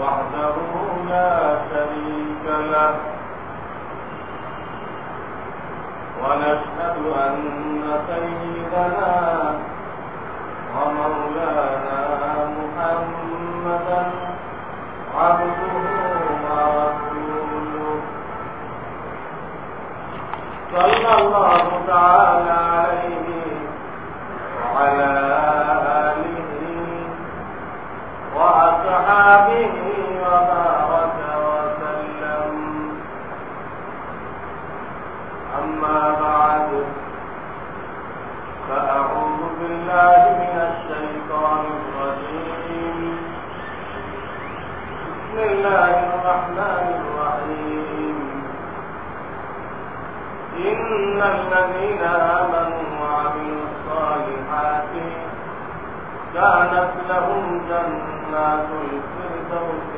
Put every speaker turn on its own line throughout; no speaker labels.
وحده لا شريك له ونشهد أن سيدنا ومولانا محمدا عبده ورسوله صلى الله تعالى عليه وعلى آله وأصحابه وبارك وسلم. أما بعد فأعوذ بالله من الشيطان الرجيم. بسم الله الرحمن الرحيم. إن الذين آمنوا وعملوا الصالحات كانت لهم جنات الفردوس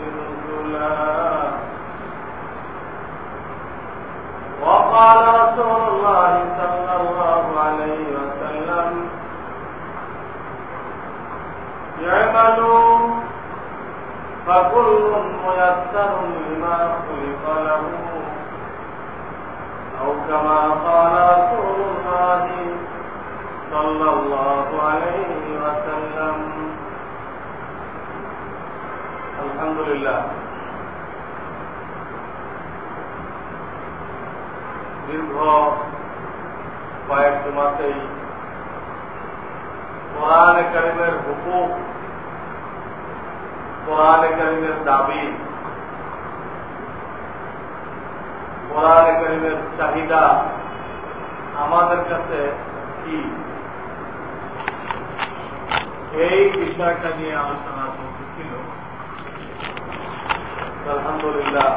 وقال رسول الله صلى الله عليه وسلم اعملوا فكل ميسر لما خلق له. أو كما قال رسول الله صلى الله عليه وسلم الحمد لله. দীর্ঘ কয়েক মাসেই কোরআন কারিমের হুকুম, কোরআন কারিমের দাবি, কোরআন কারিমের চাহিদা আমাদের কাছে কি? এই বিষয়টা নিয়ে আলোচনা ছিল আলহামদুলিল্লাহ।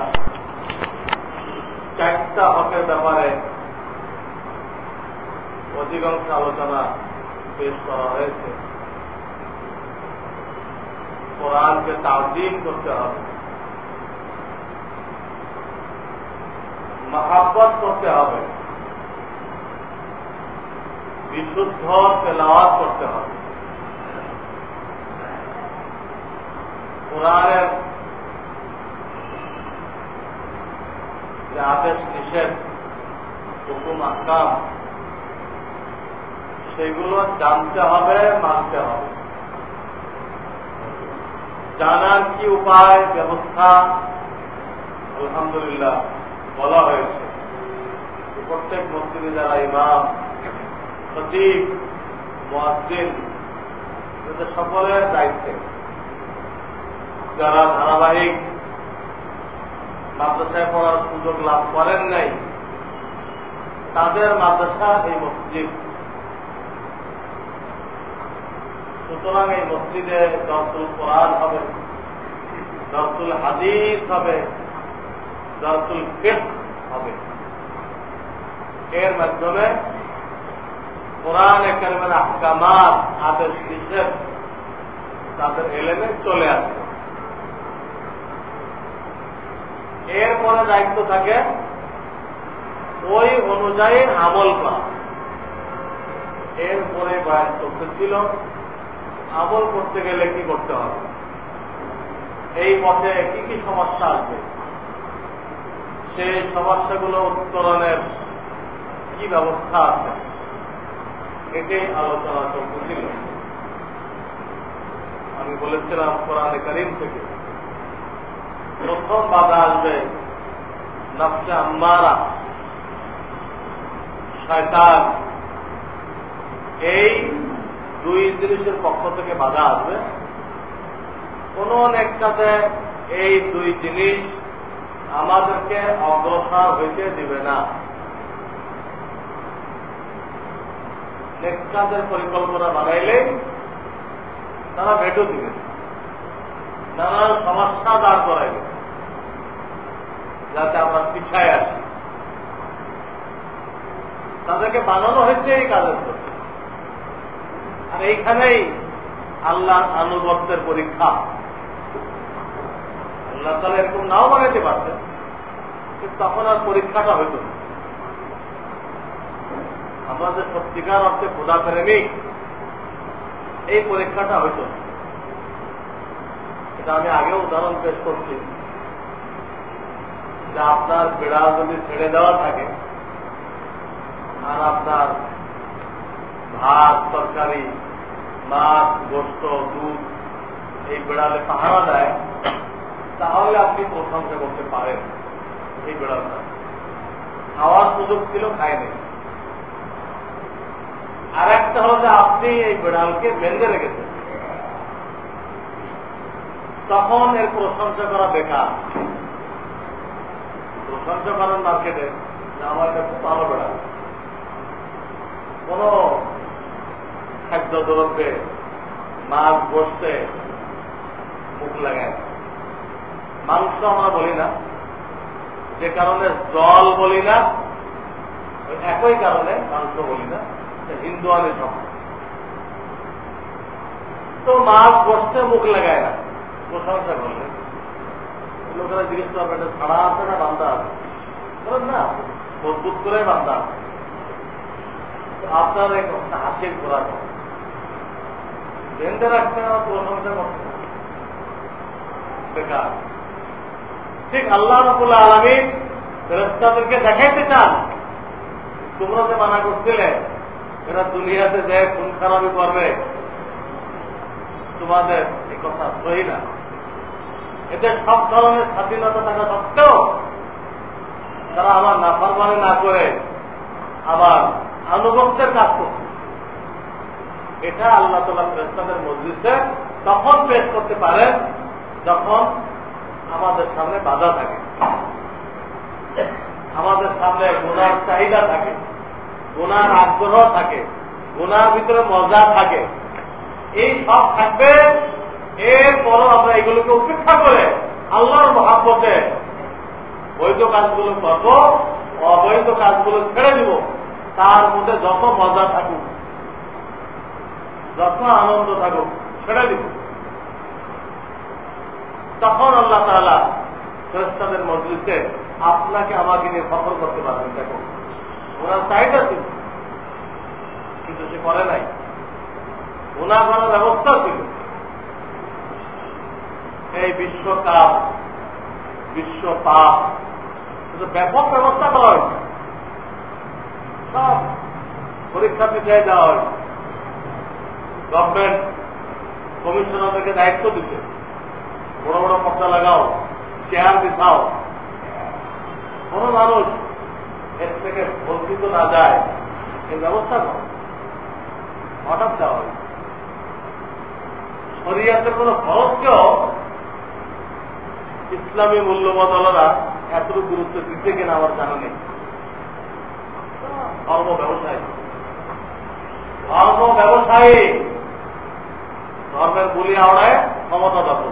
চারটা হকের ব্যাপারে অধিকাংশ আলোচনা পেশ করা হয়েছে। কোরআনকে তাজিম করতে হবে। মহাব্বত করতে হবে। বিশুদ্ধ তেলাওয়াত করতে হবে। কোরআনের যে আদেশ, নিষেধ, হুকুম, আকাম, সেগুলো জানতে হবে, মানতে হবে। জানার কি উপায়, ব্যবস্থা? আলহামদুলিল্লাহ, বলা হয়েছে। প্রত্যেক মসজিদে যারা ইমাম, সচিব মহাসিন সকলের দায়িত্বে। যারা ধারাবাহিক মাদ্রাসায় পড়ার সুযোগ লাভ করেন নাই। তাদের মাদ্রাসা এই মসজিদ। সুতরাং এই মসজিদে দরতুল কোরআন হবে, দরতুল হাদিস হবে, দরতুল ফিক হবে। এর মাধ্যমে কোরআন একাডেমির আহকামাত, আদেশ নিষেধ তাদের এলেমে চলে আসবে। এরপরে দায়িত্ব থাকে ওই অনুযায়ী আমল করা। এরপরে বয়স চলতেছিল আমল করতে গেলে কি করতে হবে? এই পথে কি কি সমস্যা আছে সেই সমস্যাগুলো উত্তরণের কি ব্যবস্থা আছে? এটাই আলোচনা চলতেছিল আমি বলেছিলাম কোরআনে করিম থেকে প্রথম বাধা আসবে নকশা আম্মারা। শয়তান। এই দুই জিনিসের পক্ষ থেকে বাধা আসবে। কোন একটাতে এই দুই জিনিস আমাদেরকে অগ্রসর হইতে দিবে না। নেক্সাদের পরিকল্পনা বানাইলে তারা ভেটো দিবে। নানান সমস্যা দাঁড় করাইবে। যাতে আমরা পিছায় আসি তাদেরকে বানানো হয়েছে এই কাজের জন্য। আর এইখানেই আল্লাহ আনুগত্যের পরীক্ষা। আল্লাহ তাহলে এরকম নাও বানাইতে পারতেন তখন আর পরীক্ষাটা হইত না। যে সত্যিকার অর্থে খোদা প্রেমিক এই পরীক্ষাটা হইত এটা আমি আগেও উদাহরণ পেশ করছি। যে আপনার বিড়াল যদি ছেড়ে দেওয়া থাকে, আর আপনার ভাত, তরকারি, মাছ, গোস্ত, দুধ এই বিড়ালে পাহারা দেয়, তাহলে আপনি প্রশংসা করতে পারেন এই বিড়ালটা। খাওয়ার সুযোগ ছিল, খায়নি। আর একটা হলো যে আপনি এই বিড়ালকে বেঁধে রেখেছেন। তখন এর প্রশংসা করা বেকার। প্রশংসা করেন মার্কেটে আমার এটা খুব ভালো বেড়াল কোন খাদ্য দ্রব্যে মাছ বসতে মুখ লাগায় মাংস আমরা বলি না। যে কারণে জল বলি না একই কারণে মাংস বলি না। হিন্দু সব তো মাছ বসতে মুখ লাগায় না। প্রশংসা করলে লোকেরা জিজ্ঞেস করবে এটা ছাড়া আছে না বান্ধা আছে? না মজবুত করে বান্ধা আছে। আপনার এক হাসির খোরাক বেঁধে রাখতে না প্রশংসা করতে বেকার। ঠিক আল্লাহ রবুল আলমী ফেরস্তাদেরকে দেখাইতে চান, তোমরা যে মানা করছিলে, এরা দুনিয়াতে যে খুন খারাপি করবে, তোমাদের এই কথা সহি না। এতে সব ধরনের স্বাধীনতা থাকা সত্ত্বেও তারা আমার নাফারমানি না করে আবার আনুগত্যের কাজ করছে। এটা আল্লাহ তালা ফেরস্তাদের মসজিদে তখন পেশ করতে পারেন যখন আমাদের সামনে বাধা থাকে। আমাদের সামনে গুনার চাহিদা থাকে, গুনার আগ্রহ থাকে, গুনার ভিতরে মজা থাকে। এই সব থাকবে এরপরও আমরা এগুলোকে উপেক্ষা করে আল্লাহর মহাব্বতে বৈধ কাজগুলো করব, অবৈধ কাজগুলো ছেড়ে দিব, তার মধ্যে যত মজা থাকুক, যত আনন্দ থাকুক, ছেড়ে দিব। তখন আল্লাহ তালা ফেরস্তাদের মসজিদে আপনাকে আমাকে নিয়ে সফর করতে পারবেন। দেখো ওনার চাহিদা ছিল, কিন্তু সে করে নাই। ওনার করার ব্যবস্থা ছিল এই বিশ্বকাপ বিশ্ব পাপ ব্যাপক ব্যবস্থা করা হয়েছে সব পরীক্ষা পিছিয়ে দেওয়া হয়েছে গভর্নমেন্ট কমিশনারদেরকে দায়িত্ব দিতে। বড় বড় পর্দা লাগাও চেয়ার বিছাও। কোন মানুষ এর থেকে বঞ্চিত না যায়। এই ব্যবস্থা করো। হঠাৎ দেওয়া হয়েছে শরিয়াতের কোন খরচকেও ইসলামী মূল্যবোধ আলাদা, এতটুকু গুরুত্ব দিতে কিনা আমার জানা নেই। ধর্ম ব্যবসায়ী। ধর্ম ব্যবসায়ী। ধর্মের বলি আওড়ায় ক্ষমতা দখল।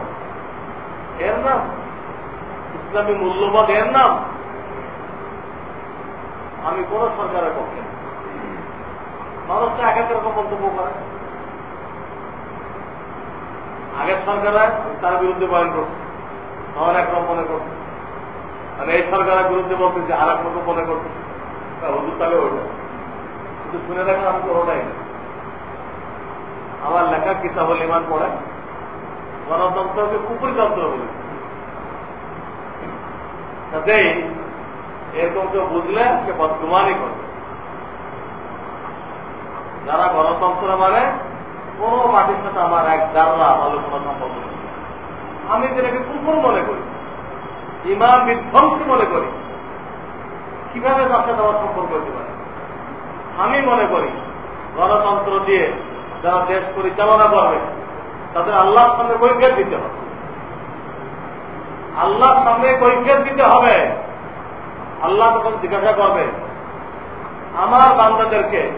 এর নাম। ইসলামী মূল্যবোধ এর নাম। আমি কোন সরকারের পক্ষে মানুষটা এক এক রকম মন্তব্য করে। আগের সরকারে তার বিরুদ্ধে বয়ন করছে। তখন একরকম মনে করছে। মানে এই সরকারের বিরুদ্ধে বলছে যে আর এক রকম মনে করছে। হুজুর তাহলে ওইটা। কিন্তু শুনে দেখেন আমি তো ওটাই। আমার লেখা কিতাবল ইমান পড়ে। গণতন্ত্রকে কুপুরিতন্ত্র বলে। কাজেই এরকম কেউ বুঝলে সে বদগুমানই করবে। যারা গণতন্ত্র মানে কোন মাটির সাথে আমার এক জানলা আলোচনা সম্পর্ক নেই আমি যেটাকে কুকুর মনে করি, ইমাম বিধ্বংসী মনে করি, কীভাবে তার সাথে আমার সম্পর্ক হতে পারে? আমি মনে করি, গণতন্ত্র দিয়ে যারা দেশ পরিচালনা করবে, তাদের আল্লাহর সামনে কৈফিয়ত দিতে হবে। আল্লাহর সামনে কৈফিয়ত দিতে হবে। আল্লাহ তখন জিজ্ঞাসা করবে, আমার বান্দাদেরকে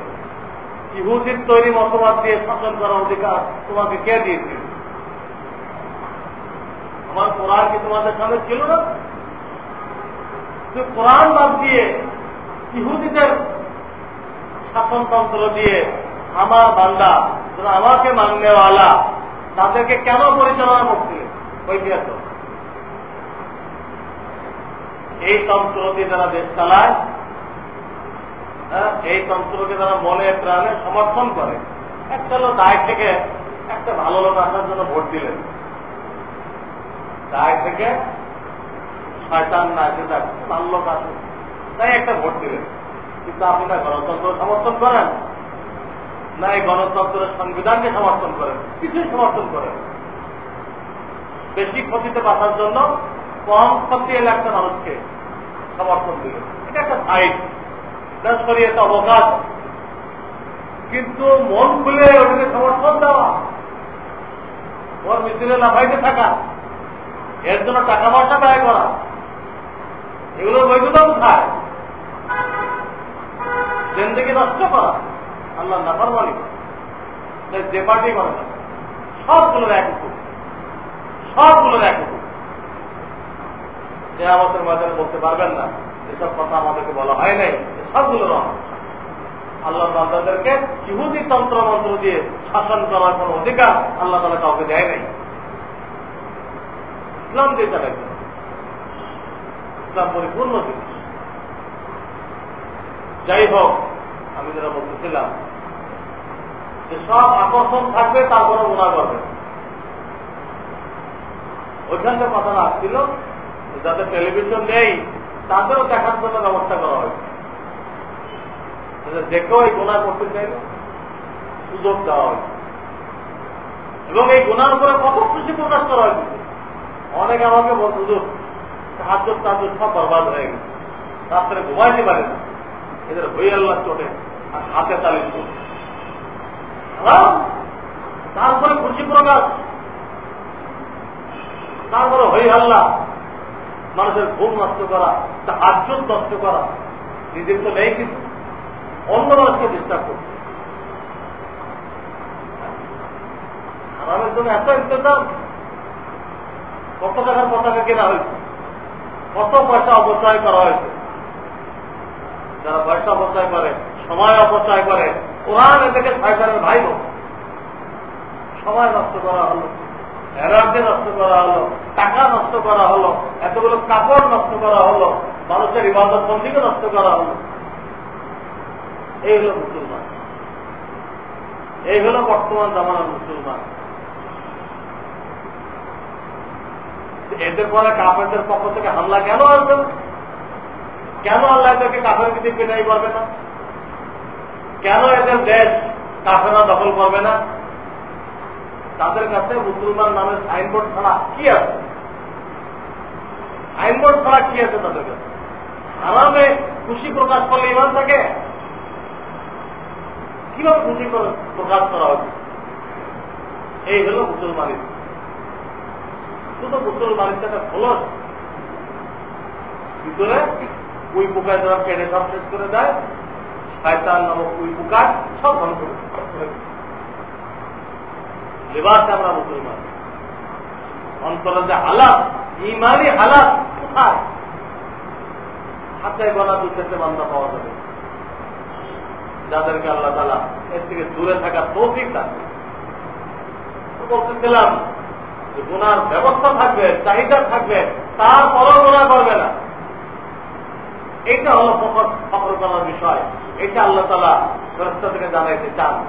ইহুদির তৈরি মতবাদ দিয়ে শাসন করার অধিকার তোমাকে কে দিয়েছিল আমার কোরআন কি তোমাদের সামনে ছিল না? কোরআন বাদ দিয়ে ইহুদিদের শাসনতন্ত্র দিয়ে আমার বান্দা আমাকে মাননেওয়ালা তাদেরকে কেন পরিচালনা করছিলেন ঐতিহাস। এই তন্ত্র দিয়ে যারা দেশ চালায় হ্যাঁ, এই তন্ত্রকে তারা মনে প্রাণে সমর্থন করে একটা লোক দায় থেকে একটা ভালো লোক আসার জন্য ভোট দিলেন। দায় থেকে শয়তান না যাক ভালো আসে তাই একটা ভোট দিলেন। কিন্তু আপনি না গণতন্ত্র সমর্থন করেন? না, এই গণতন্ত্রের সংবিধানকে সমর্থন করেন? কিছুই সমর্থন করেন বেশি ক্ষতিতে বাঁচার জন্য কম ক্ষতি এলাকার মানুষকে সমর্থন দিলেন। এটা একটা সাইড শরীয়ত অবকাশ। কিন্তু মন খুলে ওটাকে সমর্থন দেওয়া। ওর মিছিলে না লাফাইতে থাকা। এর জন্য টাকা পয়সা ব্যয় করা। এগুলোর বৈধতা কোথায়? জেন্দিকে নষ্ট করা। আল্লাহ নাফার মালিক যে পার্টি করে না সবগুলোর এক হুকুম সবগুলোর এক যে আমাদের মাঝে বলতে পারবেন না, এসব কথা আমাদেরকে বলা হয় নাই সবগুলো আল্লাহ বান্দাদেরকে ইহুদি তন্ত্র মন্ত্র দিয়ে শাসন করার কোন অধিকার আল্লাহ তালা কাউকে দেয় নাই। ইসলাম দিয়ে তারা ইসলাম পরিপূর্ণ জিনিস। যাই হোক, আমি যেটা বলতেছিলাম, যে সব আকর্ষণ থাকবে তারপরে গুণা করবে। ওইখানকার কথাটা আসছিল যাদের টেলিভিশন নেই তাদেরও দেখার জন্য ব্যবস্থা করা হয়েছে কেউ এই গুণা করতে চাইলে সুযোগ দেওয়া হয়েছে এবং এই গুণার উপরে কত খুশি প্রকাশ করা হয়েছে অনেকে আমাকে বল সুযোগ সাহায্য সাহায্য সব বরবাদ হয়ে গেছে। রাত্রে ঘুমাইতে পারে না। এদের হই আল্লাহ চোটে আর হাতে তালি তারপরে খুশি প্রকাশ তারপরে হই আল্লাহ, মানুষের ঘুম নষ্ট করা হাত নষ্ট করা। নিজের তো নেই কিন্তু অন্য মানুষকে ডিস্টার্ব করছে হারামের জন্য এত ইন্তজাম। কত টাকার পতাকা কেনা হয়েছে? কত পয়সা অপচয় করা হয়েছে? যারা পয়সা অপচয় করে, সময় অপচয় করে, কোরআন এদেরকে সরকারের ভাই সময় নষ্ট করা হলো এনার্জি নষ্ট করা হলো, টাকা নষ্ট করা হলো, এতগুলো কাপড় নষ্ট করা হলো, মানুষের ইবাদত বন্দীকে নষ্ট করা হলো। এই হল মুসলমান। এই হল বর্তমান জামানার মুসলমান। এদের পরে কাপড়দের পক্ষ থেকে হামলা কেন আসবে? কেন আল্লাহ এদেরকে কাপড়ের দিকে পেটাই করবে না? কেন এদের দেশ কাফেরা দখল করবে না? তাদের কাছে মুসলমান নামের সাইনবোর্ড ছাড়া কি আছে? সাইনবোর্ড ছাড়া কি আছে তাদের কাছে? আরামে খুশি প্রকাশ করলে ইমান থাকে? কীভাবে খুশি প্রকাশ করা হচ্ছে এই হল মুসলমানের শুধু মুসলমানের একটা খোলস। ভিতরে ওই পোকায় যারা কেটে সব শেষ করে দেয়। শয়তান নামক ওই পোকার সব ধ্বংস করে লেবাস আমরা মুসলমান অন্তরের যে হালাত, ইমানি হালাত, কোথায়? হাতে গলা দু চারটে বান্ধা পাওয়া যাবে। যাদেরকে আল্লাহ তালা এর থেকে দূরে থাকার তৌফিক থাকবে বলতেছিলাম গুনার ব্যবস্থা থাকবে, চাহিদা থাকবে তারপরও গুণা করবে না। এটা হলো করার বিষয়। এটা আল্লাহ তালা ফেরস্তা থেকে জানাইতে চান।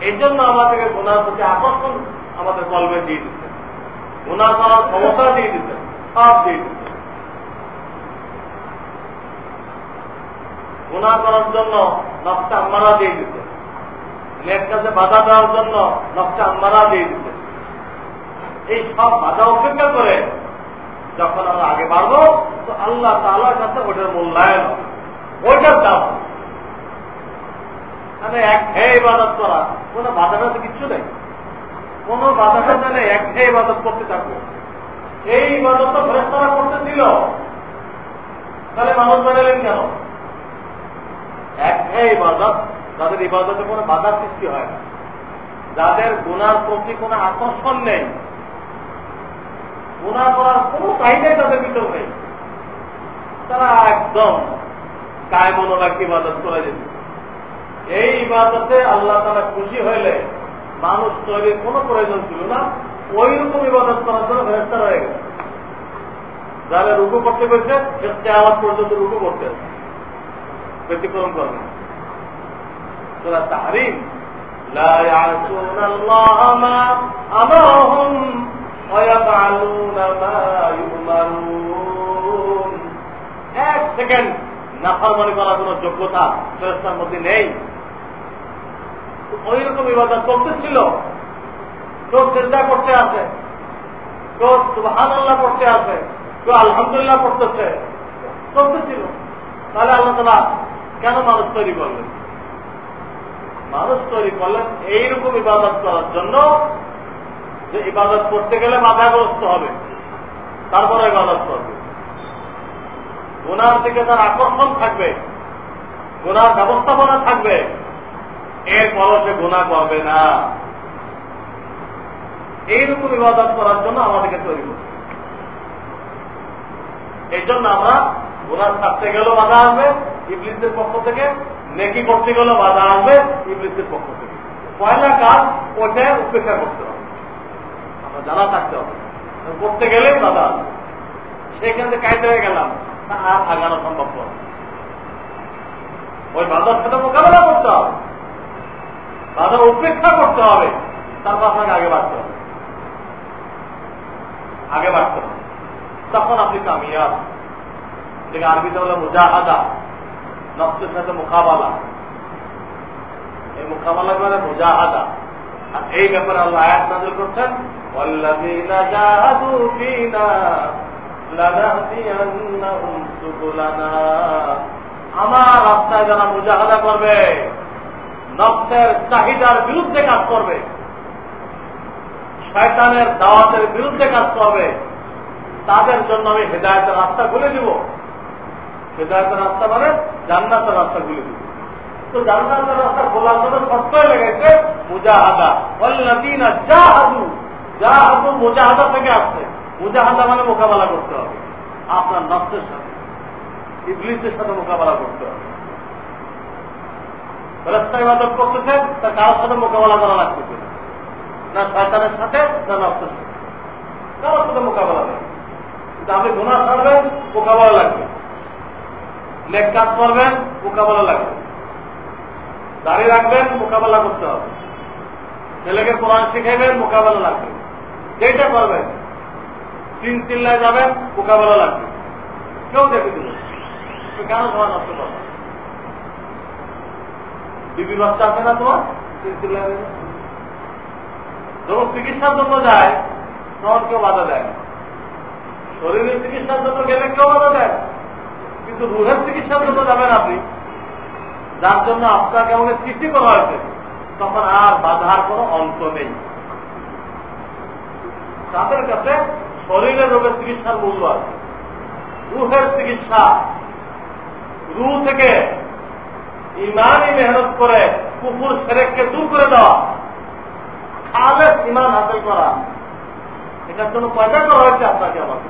এই জন্য আমাদেরকে গুনার প্রতি আকর্ষণ আমাদের কলমে দিয়ে দিচ্ছে। গুণা করার ক্ষমতা দিয়ে দিচ্ছে, সব দিয়ে দিচ্ছে। গুণা করার জন্য নকশা আম্মারা দিয়ে দিতে নেট কাছে বাধা দেওয়ার জন্য নকশা আম্মারা দিয়ে দিতে এই সব বাধা উপেক্ষা করে। যখন আমরা আগে বাড়বো, তো আল্লাহ তালার কাছে ওটার মূল্যায়ন ওইটার দাম মানে এক খেয়ে ইবাদত করা, কোনো বাধাটা তো কিচ্ছু নেই। কোন বাধাটা জানে এক খেয়ে ইবাদত করতে থাকবে। এই ইবাদত তো ফেরস্তারা করতে দিল। তাহলে মানুষ বানালেন কেন? এক খেয়ে ইবাদত তাদের ইবাদতে কোনো বাধা সৃষ্টি হয় না। যাদের গুনার প্রতি কোনো আকর্ষণ নেই গুণা করার কোন চাহিদাই তাদের ভিতর নেই। তারা একদম কায় মনে রাখি ইবাদত করে যেত এই ইবাদতে আল্লাহ তারা খুশি হইলে মানুষ তৈরির কোন প্রয়োজন ছিল না ওই রকম ইবাদত করার জন্য ব্যবস্থা রয়ে গেছে। যারা রুকু করতে পেরেছে সে চেয়ার পর্যন্ত রুকু করতে ব্যতিক্রম করবে তারা তাহারিম, লা ইয়াসুন আল্লাহ মা আমাহুম এক সেকেন্ড। নাফারমানি করার কোন যোগ্যতা ফেরস্তার মধ্যে নেই। ওই রকম ইবাদত করতেছিল কেউ চিন্তা করতে আছে। কেউ আল্লাহ করতে আছে। কেউ আলহামদুলিল্লাহ করতেছে করতেছিল তাহলে আল্লাহ তালা কেন মানুষ তৈরি করলেন? মানুষ তৈরি করলেন এইরকম ইবাদত করার জন্য যে ইবাদত করতে গেলে বাধাগ্রস্ত হবে তারপরে ইবাদত করবে। গুনার দিকে তার আকর্ষণ থাকবে, গুনার ব্যবস্থাপনা থাকবে, এরপরও সে গুণা করবে না। এইরকম ইবাদত করার জন্য আমাদেরকে তৈরি করবে এই জন্য আমরা গুনার ছাড়তে গেলেও বাধা আসবে, ইবলিসের পক্ষ থেকে নেকি করতে গেলেও বাধা আসবে, ইবলিসের পক্ষ থেকে। পয়লা কাজ ওটা উপেক্ষা করতে হবে। জানা থাকতে হবে। করতে গেলেই বাধা সেখান থেকে কায়দে হয়ে গেলাম। আর আগানো সম্ভব নয়। ওই বাধার সাথে মোকাবেলা করতে হবে। বাধা উপেক্ষা করতে হবে। তারপর আপনাকে আগে বাড়তে হবে। আগে বাড়তে হবে। তখন আপনি কামিয়াব। যেটাকে আরবিতে বলে মুজাহাদা। নফসের সাথে মোকাবালা। এই মোকাবালা মানে মুজাহাদা। আর এই ব্যাপারে আল্লাহ আয়াত নাজল করছেন। والذين جاهدوا فينا لنهدينهم سبلنا আমার রাস্তায় যারা মুজাহাদা করবে নফসের চাহিদার বিরুদ্ধে কাজ করবে শয়তানের দাওয়াতের বিরুদ্ধে কাজ করবে তাদের জন্য আমি হেদায়তের রাস্তা খুলে দিব হেদায়তের রাস্তা মানে জান্নাতের রাস্তা খুলে দিব তো জান্নাতের রাস্তা খোলার জন্য সত্যই লেগেছে মুজাহাদা ওয়াল্লাযীনা জাহাদু জাহাদু মুজাহাদা থেকে আসছে, মুজাহাদা মানে মোকাবেলা করতে হবে। আপনার নফসের সাথে, ইবলিসের সাথে মোকাবেলা করতে হবে। তা সাথে মোকাবেলা করা লাগতেছে না? সাথে সাথে। লাগবে। কাজ করবেন, মোকাবেলা লাগবে। দাঁড়িয়ে রাখবেন, মোকাবেলা করতে হবে। ছেলেকে কোরআন শিখাইবেন, মোকাবেলা লাগবে। যেটা করবেন। তিন চিল্লায় যাবেন মোকাবেলা লাগবে। কেউ দেখে দিল কেন তোমার নষ্ট করবে? বিবি বাচ্চা আছে না তোমার? তিন চিল্লায় যখন চিকিৎসার জন্য যায়, তখন কেউ বাধা দেয় না। শরীরের চিকিৎসার জন্য গেলে কেউ বাধা দেয় কিন্তু রুহের চিকিৎসার জন্য যাবেন আপনি, যার জন্য আপনাকে আমাকে সৃষ্টি করা হয়েছে, তখন আর বাধার কোনো অন্ত নেই। তাদের কাছে শরীরের রোগের চিকিৎসার মূল্য আছে। রুহের চিকিৎসা। রু থেকে ইমানই মেহনত করে কুকুর সেরেককে দূর করে দেওয়া। খালেস ইমান হাসিল করা। এটার জন্য পয়সা করা হয়েছে আপনাকে আমাকে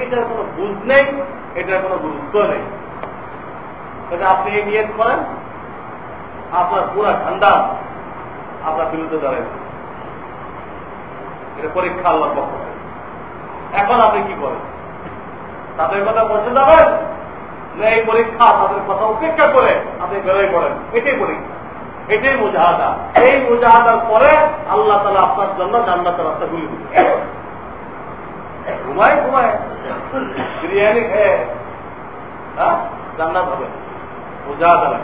এইটার কোনো বুঝ নেই, এটার কোনো গুরুত্ব নেই। এটা আপনি এই নিয়ত করেন, আপনার পুরা ঠান্ডা আপনার বিরুদ্ধে দাঁড়ায়। এটা পরীক্ষা আল্লাহর পক্ষ এখন আপনি কি করেন? তাদের কথা বসে যাবেন না এই পরীক্ষা তাদের কথা উপেক্ষা করে আপনি বেরোয় পড়েন। এটাই পরীক্ষা। এটাই মুজাহাদা। এই মুজাহাদার পরে আল্লাহ তালা আপনার জন্য জান্নাতের রাস্তা গুলি দিবে ঘুমায় ঘুমায়। বিরিয়ানি খেয়ে হ্যাঁ? জান্নাত হবে। মুজাহাদা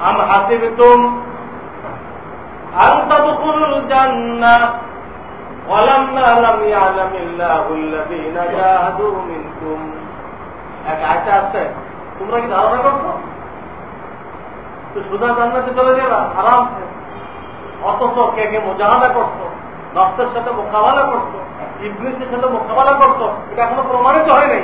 আম হাসিবতুম আন তাদখুলুল জান্নাহ ولما لم يعلم الله الذين جاهدوا منكم এক আয়তা আছে তোমরা কি ধারণা করছো তো সুদা জান্নাতে চলে যাবা আরাম অথচ কে কে মোজাহাদা করতো নষ্টের সাথে মোকাবেলা করতো ইবলিসের সাথে মোকাবেলা করতো এটা এখনো প্রমাণিত হয় নাই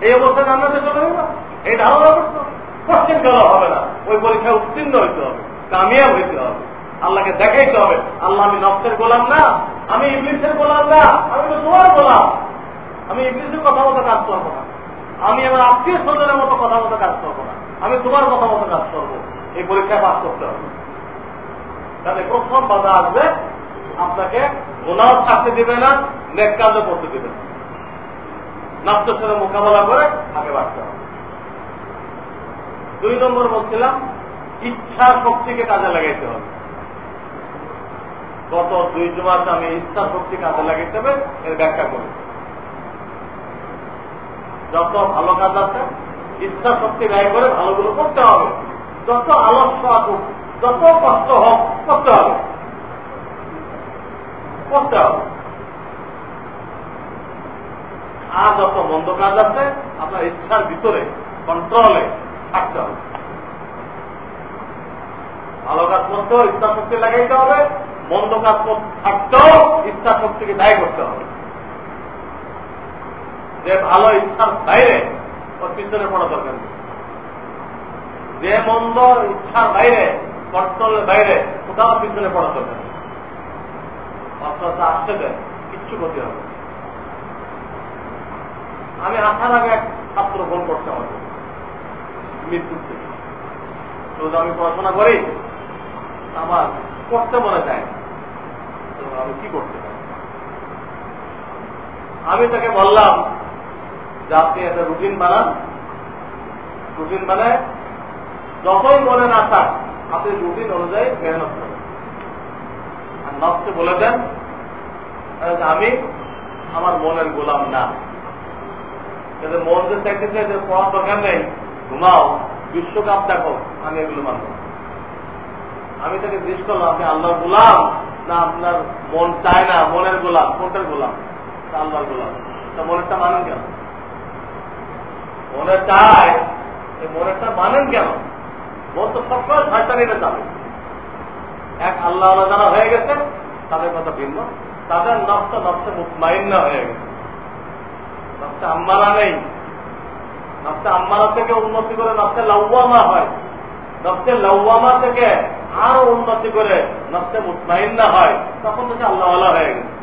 এই অবস্থায় জান্নাতে চলে যাবা এই ধারণা করতো কোশ্চেন করা হবে না ওই পরীক্ষায় উত্তীর্ণ হইতে হবে কামিয়াব হইতে হবে। আল্লাহকে দেখাইতে হবে, আল্লাহ আমি নষ্টের গোলাম না, আমি ইংলিশের গোলাম না, আমি তো তোমার গোলাম। আমি ইংলিশের কথা মতো কাজ করব না। আমি আমার আত্মীয় স্বজনের মতো কথা মতো কাজ করব না। আমি তোমার কথা মতো কাজ করব। এই পরীক্ষায় পাস করতে হবে। তাহলে প্রথম বাধা আসবে, আপনাকে গোনাও থাকতে দিবে না, নেক করতে দিবে না। নষ্টের সাথে মোকাবেলা করে আগে বাড়তে হবে। দুই নম্বর বলছিলাম ইচ্ছা শক্তিকে কাজে লাগাইতে হবে। গত দুই জমাতে আমি ইচ্ছা শক্তি কাজে লাগাইতে হবে, এর ব্যাখ্যা করি যত ভালো কাজ আছে, ইচ্ছা শক্তি ব্যয় করে ভালোগুলো করতে হবে। যত আলস্য আসুক, যত কষ্ট হোক, করতে হবে। করতে হবে। আর যত মন্দ কাজ আছে, আপনার ইচ্ছার ভিতরে কন্ট্রোলে থাকতে হবে। ভালো কাজ করতেও ইচ্ছা শক্তি লাগাইতে হবে, মন্দ কাজ থাকতেও ইচ্ছা শক্তিকে দায়ী করতে হবে। যে ভালো ইচ্ছার বাইরে, ওর পিছনে পড়া দরকার যে মন্দ ইচ্ছার বাইরে কন্ট্রোলের বাইরে কোথাও পিছনে পড়া দরকার অর্থাৎ আসতে দেয় কিচ্ছু ক্ষতি হবে আমি আসার আগে এক ছাত্র ফোন করতে আমাকে মৃত্যুর থেকে। আমি পড়াশোনা করি আমার করতে মনে চায় আমি কি করতে পারি? আমি তাকে বললাম, যে আপনি একটা রুটিন বানান। রুটিন বানায় যতই মনে না থাক, আপনি রুটিন অনুযায়ী মেহনত করেন। আর নকশে বলে দেন আমি আমার মনের গোলাম না। মন যে চাইতেছে যে পড়ার দরকার নেই, ঘুমাও, বিশ্বকাপ দেখো, আমি এগুলো মানব আমি তাকে জিজ্ঞেস করলাম আপনি আল্লাহর গোলাম না আপনার মন চায় না, মনের গোলাম, কোনটার গোলাম? আল্লাহর গোলাম। তা মনেরটা মানেন কেন? মনে চায়, এই মনেরটা মানেন কেন? মন তো সবসময় শয়তানিটা যাবে। এক আল্লাহ আল্লাহ যারা হয়ে গেছে, তাদের কথা ভিন্ন। তাদের নষ্ট নষ্ট মুতমাইন্য হয়ে গেছে। নকশা আম্মারা নেই। নকশা আম্মারা থেকে উন্নতি করে নকশা লাউয়ামা হয়। নকশে লাউয়ামা থেকে আরও উন্নতি করে নকশে মুতমাইন্না হয়, তখন থেকে আল্লাহ হয়ে গেছে।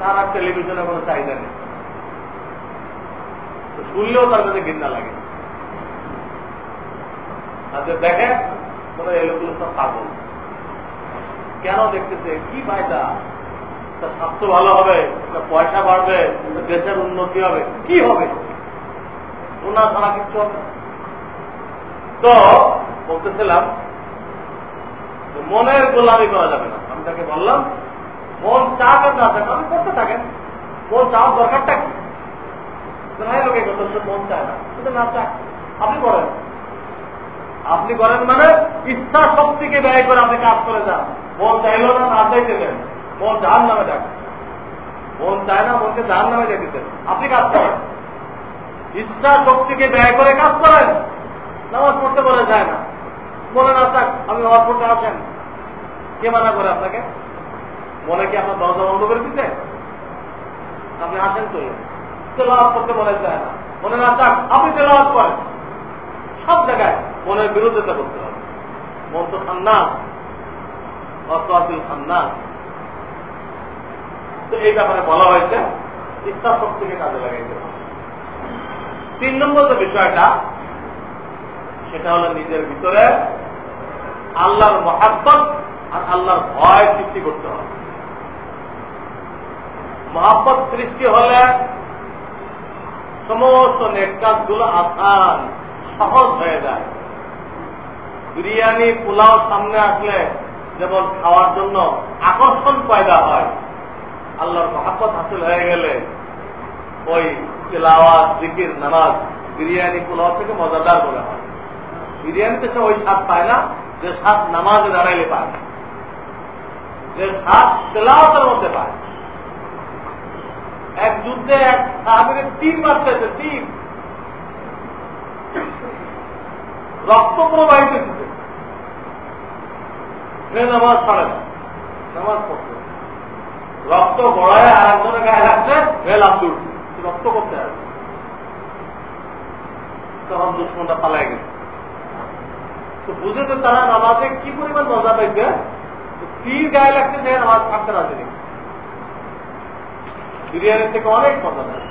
তার আর টেলিভিশনে কোনো চাহিদা নেই। শুনলেও তার কাছে ঘৃণা লাগে। তাদের দেখে কোনো এলোগুলো সব পাগল। কেন দেখতেছে? কি ফায়দা? তার স্বাস্থ্য ভালো হবে পয়সা বাড়বে দেশের উন্নতি হবে, কি হবে? ওনা ছাড়া কিছু হবে তো বলতেছিলাম মনের গোলামি করা যাবে না। আমি তাকে বললাম, মন চাক না থাকে আপনি করতে থাকেন। মন চাওয়ার দরকারটা কি? লোকে মন চায় না। কিন্তু না চাক আপনি করেন। আপনি করেন মানে ইচ্ছা শক্তিকে ব্যয় করে আপনি কাজ করে যান। মন চাইল না না চাইতে দেন মন জাহান নামে যাক। মন চায় না, মনকে জাহান নামে যেতে দেন আপনি কাজ করেন। ইচ্ছা শক্তিকে ব্যয় করে কাজ করেন। নামাজ পড়তে বলে যায় না। মনে না থাক আমি নামাজ পড়তে আসেন কে মানা করে আপনাকে? মনে কি আপনার দরজা বন্ধ করে দিতে আপনি আসেন তো। তেলাওয়াত করতে বলে যায় না। মনে না থাক, আপনি তেলাওয়াত করেন। সব জায়গায় মনের বিরোধিতা করতে হবে। মন তো খান্নাস। অসাদিল খান্নাস। তো এই ব্যাপারে বলা হয়েছে ইচ্ছা শক্তিকে কাজে লাগাইতে হবে। তিন নম্বর যে বিষয়টা, সেটা হলো নিজের ভিতরে আল্লাহর মহাব্বত আর আল্লাহর ভয় সৃষ্টি করতে হবে। মহাব্বত সৃষ্টি হলে সমস্ত নেটকাজগুলো আসান সহজ হয়ে যায়। বিরিয়ানি, পোলাও সামনে আসলে যেমন খাওয়ার জন্য আকর্ষণ পয়দা হয়, আল্লাহর মহাব্বত হাসিল হয়ে গেলে ওই তেলাওয়াত, জিকির, নামাজ বিরিয়ানি, পোলাও থেকে মজাদার মনে হয়। বিরিয়ানিতে সে ওই স্বাদ পায় না। যে স্বাদ নামাজে দাঁড়াইলে পায় যে স্বাদ তেলাওয়াতের মধ্যে পায় এক যুদ্ধে এক সাহাবিনের তিন মারতেছে তিন। রক্ত প্রবাহিত দিতে নামাজ ছাড়ে না। নামাজ পড়তে রক্ত গড়ায় আর একজনের গায়ে লাগছে রেল আব্দুল রক্ত করতে হবে তখন দুশ্মনটা পালাই গেছে। তো বুঝে তো তারা নামাজে কি পরিমাণ মজা পাইবে তীর গায়ে লাগছে যে নামাজ থাকতে রাজি নেই। বিরিয়ানির থেকে অনেক মজা দেয়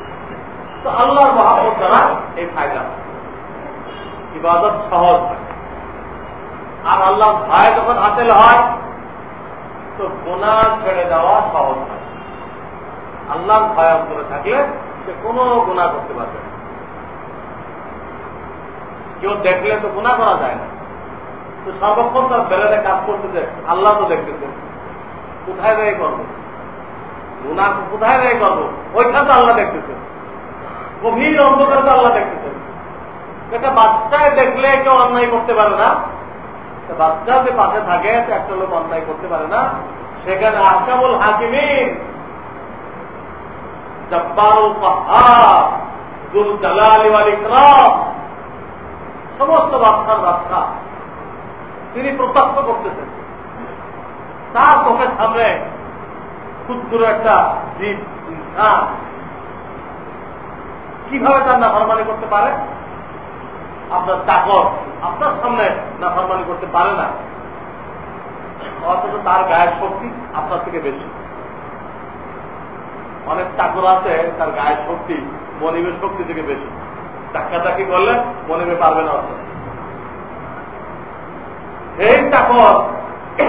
তো আল্লাহর মহাপত দ্বারা এই ফায়দা ইবাদত সহজ হয়। আর আল্লাহ ভয় যখন হাসিল হয়, তো গোনা ছেড়ে দেওয়া সহজ হয়। আল্লাহর ভয় অন্তরে থাকলে সে কোনো গুণা করতে পারবে কেউ দেখলে তো গুণা করা যায় না। সর্বক্ষণ তার বেলাতে কাজ করতেছে, আল্লাহ তো দেখতেছে। কোথায় ব্যয় করব? গুণা কোথায় ব্যয় করব? ওইখানে তো আল্লাহ দেখতেছে। গভীর অন্ধকারে তো আল্লাহ দেখতেছে। একটা বাচ্চায় দেখলে কেউ অন্যায় করতে পারে না। বাচ্চা যে পাশে থাকে একটা লোক অন্যায় করতে পারে না। সেখানে আসামুল হাকিমিন সমস্ত বাচ্চার বাচ্চা। তিনি প্রত্যক্ষ করতেছেন। তার চোখের সামনে ক্ষুদ্র একটা জীব কীভাবে তার নাফরমানি করতে পারে? আপনার চাকর আপনার সামনে নাফরমানি করতে পারে না। অথচ তার গায়ের শক্তি আপনার থেকে বেশি। অনেক চাকর আছে, তার গায়ের শক্তি, মনিবের শক্তি থেকে বেশি। চাক্কা চাকি করলে মনিবে পারবে না অত সেই চাকর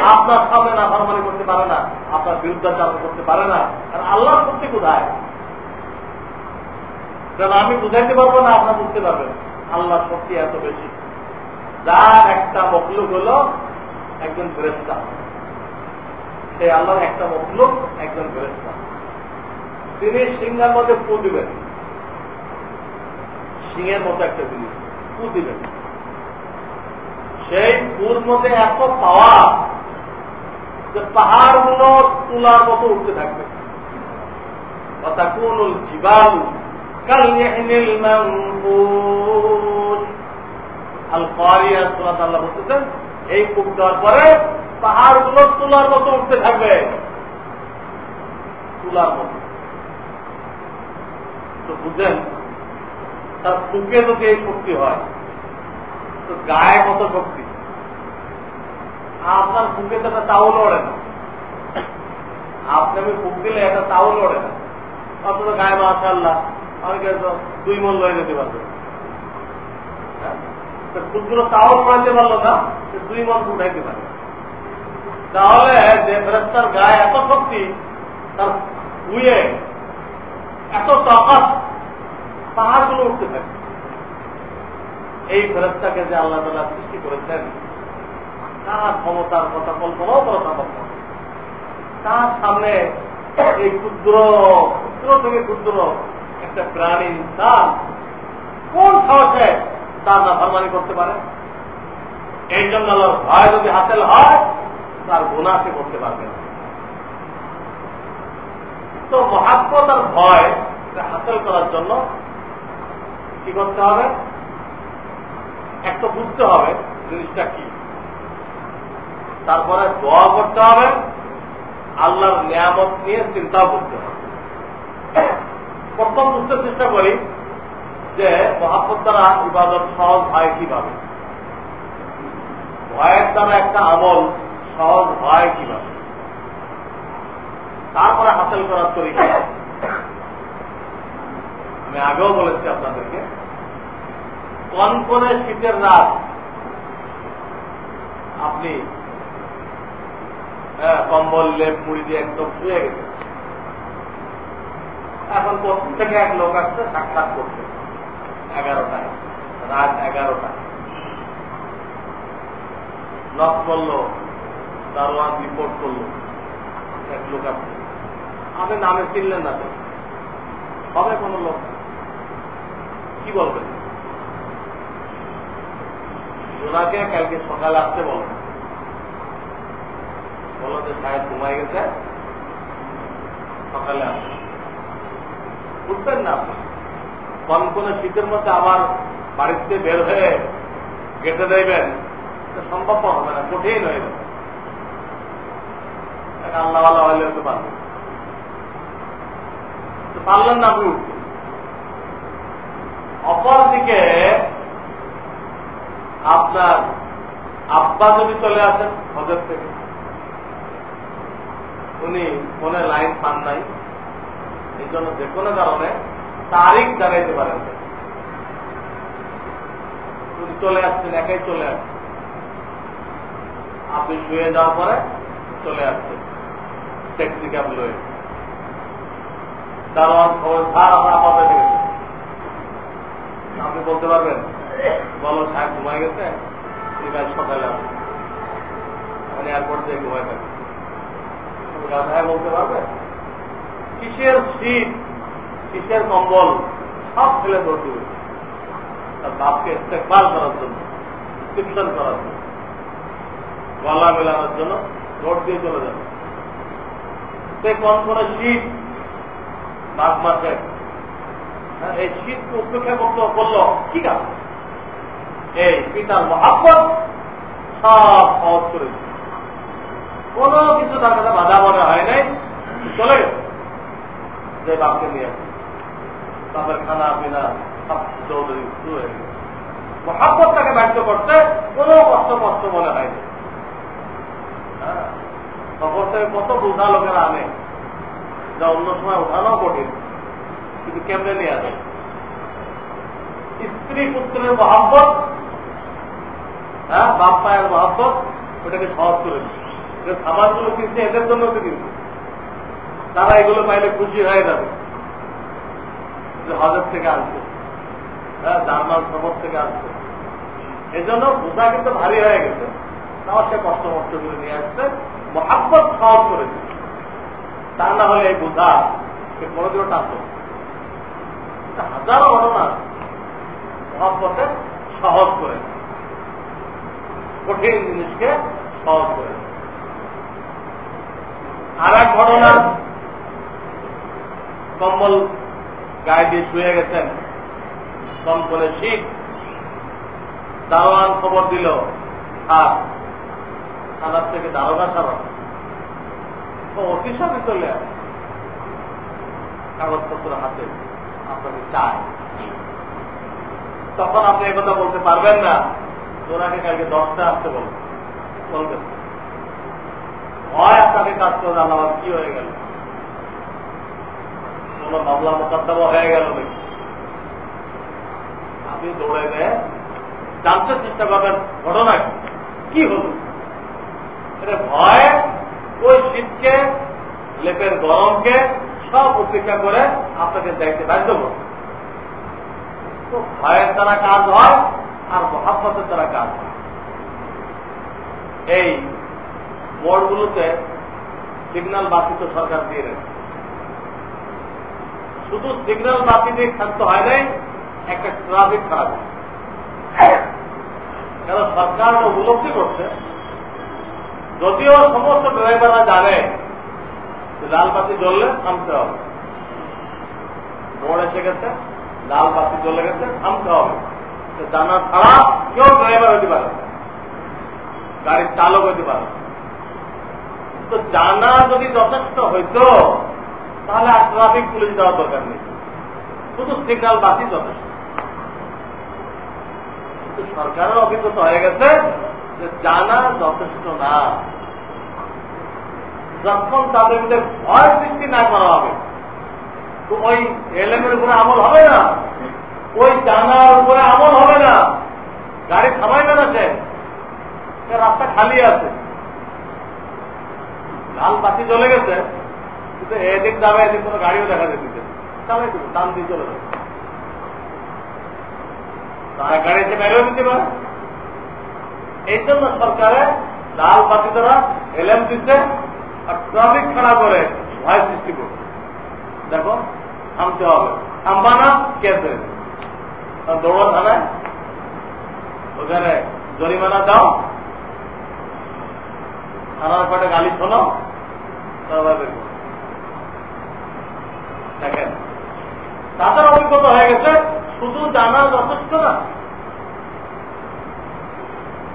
আপনার সামনে না ফারমানি করতে পারে না, আপনার বিরুদ্ধাচারণ করতে পারে না। কারণ আল্লাহ শক্তি কোথায়? কারণ আমি বুঝাইতে পারব না, আপনার বুঝতে পারবেন। আল্লাহ শক্তি এত বেশি। যার একটা মকলুক হল একজন ফেরেস্তা সেই আল্লাহর একটা মকলুক একজন ফেরেস্তা তিনি সিংহার মধ্যে পু দিবেন। সিংহের মতো একটা জিনিস, পু দিবেন। সেই পুর এত পাওয়া যে পাহাড়গুলো তুলার মতো উঠতে থাকবে। জীবাণু বলতেছেন এই কূপ দেওয়ার পরে পাহাড়গুলো তুলার মতো উঠতে থাকবে। তুলার মতো। তো বুঝেন, তার ফুকে যদি এই শক্তি হয় তো গায়ে কত শক্তি। আপনার ফুকে তো একটা তাও লড়ে না। আপনি আমি ফুক দিলে একটা তাও লড়ে না। অথচ গায়ে মাসা আল্লাহ তো দুই মন লয়ে যেতে পারবে। ক্ষুদ্র তাও লড়াইতে পারল না দুই মন উঠাইতে পারে তাহলে যে ফেরস্তার গায়ে এত শক্তি, তার হুয়ে এত তফাৎ পাহাড়গুলো উঠতে থাকে এই ফেরস্তাকে যে আল্লাহ তালা সৃষ্টি করেছেন, তার ক্ষমতার কথা কল্পনাও করা সম্ভব তার সামনে এই ক্ষুদ্র ক্ষুদ্র থেকে ক্ষুদ্র একটা প্রাণী ইনসান কোন সাহসে তার না ফরমানি করতে পারে? এই জন্য আল্লাহর ভয় যদি হাসিল হয়, তার গুণাকে করতে পারবে না। তো মহাত্মত আর ভয় হাসিল করার জন্য কি করতে হবে? একটা বুঝতে হবে জিনিসটা কি। তারপরে দোয়া করতে হবে, আল্লাহর নিয়ামত নিয়ে চিন্তাও করতে হবে। প্রথম বুঝতে চেষ্টা করি যে মহাপত দ্বারা ইবাদত সহজ হয় কীভাবে? ভয়ের দ্বারা একটা আমল সহজ হয় কীভাবে? তারপরে হাসিল করার তরিকা। আমি আগেও বলেছি আপনাদেরকে কনকনে শীতের রাত। আপনি কম্বল, লেপ, মুড়ি দিয়ে একদম শুয়ে গেছে এখন প্রত্যেকে এক লোক আসছে, সাক্ষাৎ করছে। এগারোটায়, রাত এগারোটায়। লক করল, দারোয়ান রিপোর্ট করল। এক লোক আসছে। আপনি নামে চিনলেন না তো? হবে কোন লোক? কি বলবেন? ওনাকে কালকে সকালে আসতে বলো। বলো যে সাহেব ঘুমাই গেছে। সকালে আসবে বুঝবেন না আপনি। কোন কোন শীতের মধ্যে আবার বাড়িতে বের হয়ে গেটে দেবেন সম্ভব হবে না, কঠিন হয়ে যাবে। আল্লাহ আল্লাহ হলে হতে পারবে। পারলেন না আপনি উঠতে। অপরদিকে আপনার আব্বা যদি চলে আসেন হজের থেকে। উনি ফোনে লাইন পান নাই। এই জন্য যে কোনো কারণে তারিখ জানাইতে পারেন উনি চলে আসছেন, একাই চলে আসছেন। আপনি শুয়ে যাওয়ার পরে চলে আসছেন। ট্যাক্সি ক্যাব লয়ে আপাতত আপনি বলতে পারবেন? বলো সাহেব ঘুমাই গেছে? ঠিক আছে সকালে আসবে আমি এয়ারপোর্ট থেকে ঘুমাই থাকি গাধায় বলতে পারবে? কিসের শীত? কিসের কম্বল? সব ফেলে দিবে তার বাপকে ইস্তেকবাল করার জন্য টিউশন করার জন্য গলা মেলানোর জন্য দৌড় দিয়ে চলে যাবে। সে কোন কোন শীত? মাঘ মাসে হ্যাঁ, এই শীতকে উপেক্ষা করতে করল ঠিক আছে এই পিতার মহাপত সব সহজ করে কোন কিছু তার কাছে বাধা মনে হয় নাই। চলে গেছে যে বাপকে নিয়ে তাদের খানা পিনা সব চৌধুরী হয়ে গেছে মহাপতটাকে ব্যক্ত করতে কোন কষ্ট কষ্ট মনে হ্যাঁ, তখন থেকে কত বোঝা লোকেরা আনে। যা অন্য সময় উঠানো কঠিন কিন্তু কেমনে নিয়ে আসে? স্ত্রী পুত্রের মহাব্বত হ্যাঁ বাপ মায়ের মহাব্বত, ওটাকে সহজ করে দিচ্ছে খাবারগুলো কিনছে, এদের জন্য কিনছে। তারা এগুলো পাইলে খুশি হয়ে যাবে। থেকে হ্যাঁ থেকে কিন্তু ভারী হয়ে গেছে। তাও সে কষ্ট মষ্ট করে নিয়ে আসছে। মহাব্বত সহজ করে দিচ্ছে তা না হলে এই বোঝা সে কোনোদিনও টানতো হাজারো ঘটনা মহাব্বতে সহজ করে কঠিন জিনিসকে সহজ করে। আর এক ঘটনা, কম্বল গায়ে দিয়ে শুয়ে গেছেন কম করে শীত, দারোয়ান খবর দিল আর থানার থেকে দারোগা সারা অতি সবই চলে কাগজপত্র হাতে আপনাকে চায় তখন আপনি একথা বলতে পারবেন না। তোরাকে কালকে দশটা আসতে বলবেন বলবেন হয় আপনাকে কাজ করে আল্লাহ কি হয়ে গেল? মামলা মোকদ্দমা হয়ে গেল আপনি দৌড়ে দেয় জানতে চেষ্টা করবেন, ঘটনা কি? হল? এটা ভয়, ওই শীতকে, লেপের গরমকে সব উপেক্ষা করে আপনাকে দেখতে বাধ্য করবে। ভয়ের দ্বারা কাজ হয় আর মহাব্বতের দ্বারা কাজ এই মোড়গুলোতে সিগন্যাল বাতি তো সরকার দিয়ে রেখে শুধু সিগন্যাল বাতি দিয়ে থাকতে হয় নাই, একটা ট্রাফিক খারাপ কারণ সরকার উপলব্ধি করছে, যদিও সমস্ত ড্রাইভাররা জানে লাল বাতি জ্বললে থামতে হবে। মোড় এসে গেছে, লাল বাতি জ্বলে গেছে, থামতে হবে। জানা ছাড়া কেউ ড্রাইভার হতে পারে গাড়ির চালক হতে পারে তো জানা যদি যথেষ্ট হইত, তাহলে আর ট্রাফিক পুলিশ দেওয়ার দরকার নেই। শুধু সিগন্যাল বাতি যথেষ্ট। কিন্তু সরকারের অভিজ্ঞতা হয়ে গেছে যে জানা যথেষ্ট না। যখন তাদের মধ্যে ভয় সৃষ্টি না করা হবে, তো ওই এলেমের উপরে আমল হবে না। ওই জানার উপরে আমল হবে না। গাড়ি থামাইবে না সে রাস্তা খালি আছে। লাল বাতি চলে গেছে, কিন্তু এদিক যাবে, এদিক কোনো গাড়িও দেখা যেতে দাম দিয়ে চলে যাবে। তারা গাড়িতে বেরিয়েও দিতে পারে। এই জন্য সরকারে লাল বাতি দ্বারা এলএম দিচ্ছে আর ট্রাফিক খাড়া করে ভয় সৃষ্টি করছে। দেখো, থামতে হবে। থামবা না দৌড়ো থানায় ওখানে জরিমানা দাও। থানার পাটে গালি শোনো। দেখেন। তাদের অভিজ্ঞতা হয়ে গেছে, শুধু জানা যথেষ্ট না।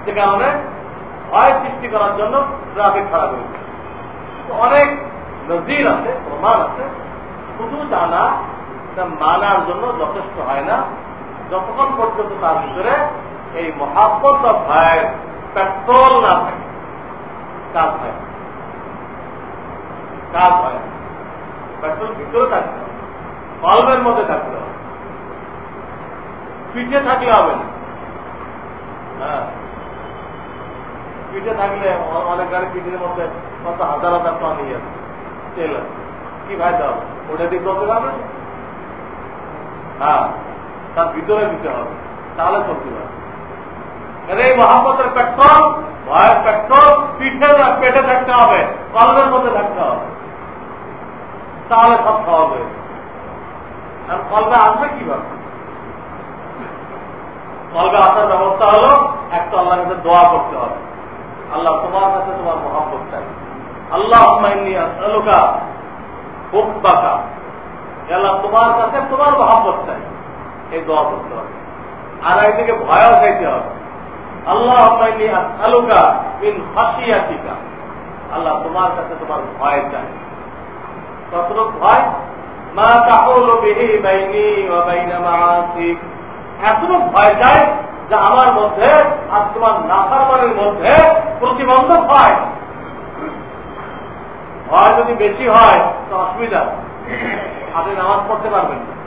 সে কারণে ভয় সৃষ্টি করার জন্য ট্রাফিক খারাপ হয়েছে অনেক নজির আছে, প্রমাণ আছে। শুধু জানা মানার জন্য যথেষ্ট হয় না। যতক্ষণ পর্যন্ত তার ভিতরে এই মহাব্বত ভয়ের পেট্রোল না থাকে, কাজ হয় কাজ হয় পেট্রোল ভিতরে থাকতে হবে। কলমের মধ্যে থাকতে হবে। পিঠে থাকলে হবে না। হ্যাঁ। পিঠে থাকলে অনেক গাড়ি পিঠের মধ্যে কত হাজার হাজার টন নিয়ে তেল কি ভাই দাও, ওটা দিয়ে পারবে? হ্যাঁ। তার ভিতরে দিতে হবে। তাহলে চলতে পারবে এই মহাপতের পেট্রোল, ভয়ের পেট্রোল পিঠে পেটে থাকতে হবে, কলমের মধ্যে থাকতে হবে। তাহলে সব হবে আর কলবে আসবে কীভাবে? কলবে আসার ব্যবস্থা হলো, একটা আল্লাহর কাছে দোয়া করতে হবে। আল্লাহ, তোমার কাছে তোমার মহাব্বত চাই। আল্লাহ আল্লাহ, তোমার কাছে তোমার মহাব্বত চাই। এই দোয়া করতে হবে। আর একদিকে ভয়ও চাইতে হবে। আল্লাহ আলোকা মিন ফাঁসিয়াতিকা আল্লাহ তোমার কাছে তোমার ভয় চাই। কতটুক ভয়, মা তাহল বিহি বাইনি ও বাইনা মাসিক এতটুক ভয় চাই যে আমার মধ্যে আর তোমার নাফারমানের মধ্যে প্রতিবন্ধক হয়। ভয় যদি বেশি হয়, তো অসুবিধা। আপনি নামাজ পড়তে পারবেন না।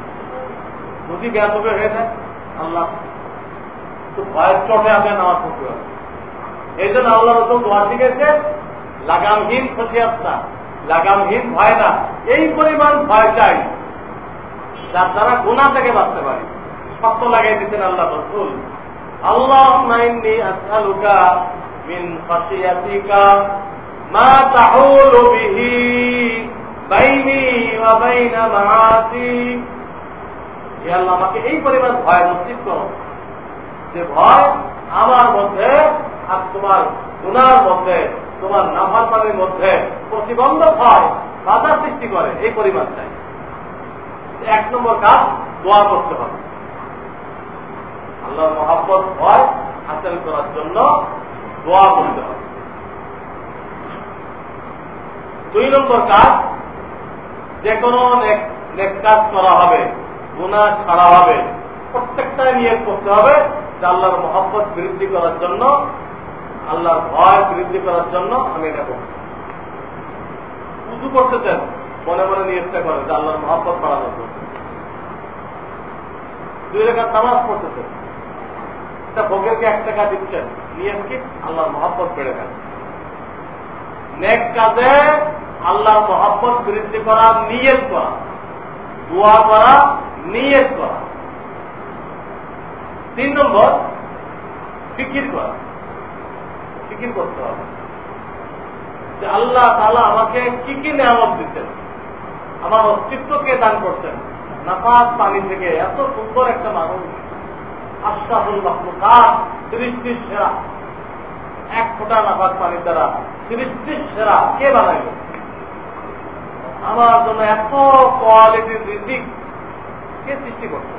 যদি জ্ঞাতকে হয়ে যায়। আল্লাহ তো ভয়ের চোটে আপনি নামাজ পড়তে পারবেন এই জন্য আল্লাহ রসুল দোয়া শিখেছে, লাগামহীন খসিয়াত্তা লাগামহীন ভয় না। এই পরিমাণ ভয় চাই, যার দ্বারা গুণা থেকে বাঁচতে পারি। শক্ত লাগাই দিতেন আল্লাহ রসুল। আল্লাহ মাইন্নি আসআলুকা মিন খাসিয়াতিকা মা তাহুলু বাইনি ওয়া বাইনা মাআসি। আমাকে এই পরিমাণ ভয় করো। যে ভয় আমার মধ্যে আর তোমার গুনার মধ্যে, তোমার নাফারমানের মধ্যে প্রতিবন্ধক হয় বাধা সৃষ্টি করে এই পরিমাণ চাই এক নম্বর কাজ, দোয়া করতে হবে। আল্লাহর মহাব্বত, ভয় হাসিল করার জন্য দোয়া করতে হবে। দুই নম্বর কাজ যে কোনো কাজ করা হবে। গুণা ছাড়া হবে। প্রত্যেকটাই নিয়ে করতে হবে যে আল্লাহর মহব্বত বৃদ্ধি করার জন্য, আল্লাহর ভয় বৃদ্ধি করার জন্য আমি এটা করব শুধু করতেছেন, মনে মনে নিয়তটা করে যে আল্লাহর মহব্বত বাড়ানোর জন্য। দুই রেখা নামাজ পড়তেছেন। একটা ভোগেরকে এক টাকা দিচ্ছেন, নিয়ে কি আল্লাহর মহব্বত বেড়ে গেল। নেক কাজে আল্লাহর মহব্বত বৃদ্ধি করা নিয়ত করা। দোয়া করা, নিয়ত করা। তিন নম্বর, ফিকির করা। ফিকির করতে হবে। যে আল্লাহ তালা আমাকে কি কি নিয়ামত দিচ্ছেন আমার অস্তিত্বকে দান করছেন নাফাস পানি থেকে এত সুন্দর একটা মানুষ, আশরাফুল মখলুকাত, সৃষ্টির সেরা। এক ফোটা নাফাস পানির দ্বারা সৃষ্টির সেরা কে বানাইল? আমার জন্য এত কোয়ালিটির রিজিক কে সৃষ্টি করছে?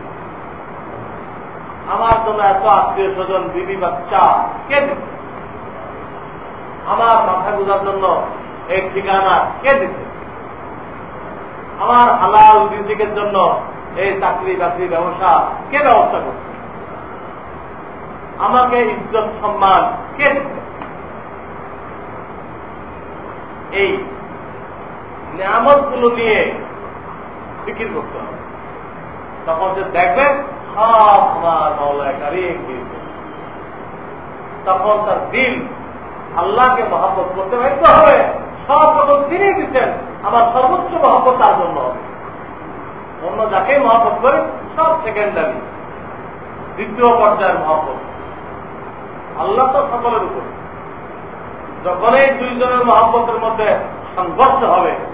আমার জন্য এত আত্মীয় স্বজন, বিবি, বাচ্চা কে দিচ্ছে আমার মাথা গুজার জন্য এই ঠিকানা কে দিচ্ছে আমার হালাল রিজিকের জন্য এই চাকরি, বাকরি, ব্যবসা কে ব্যবস্থা করছে আমাকে ইজ্জত, সম্মান কে দিচ্ছে এই নিয়ামতগুলো নিয়ে ফিকির করতে হবে। তখন সে দেখবে তখন তার দিন আল্লাহকে মহাব্বত করতে বাধ্য হবে। সব রকম তিনি দিচ্ছেন, আমার সর্বোচ্চ মহব্বত তার জন্য হবে। অন্য যাকেই মহব্বত করে, সব সেকেন্ডারি দ্বিতীয় পর্যায়ের মহব্বত। আল্লাহ তো সকলের উপর। যখন এই দুইজনের মহব্বতের মধ্যে সংঘর্ষ হবে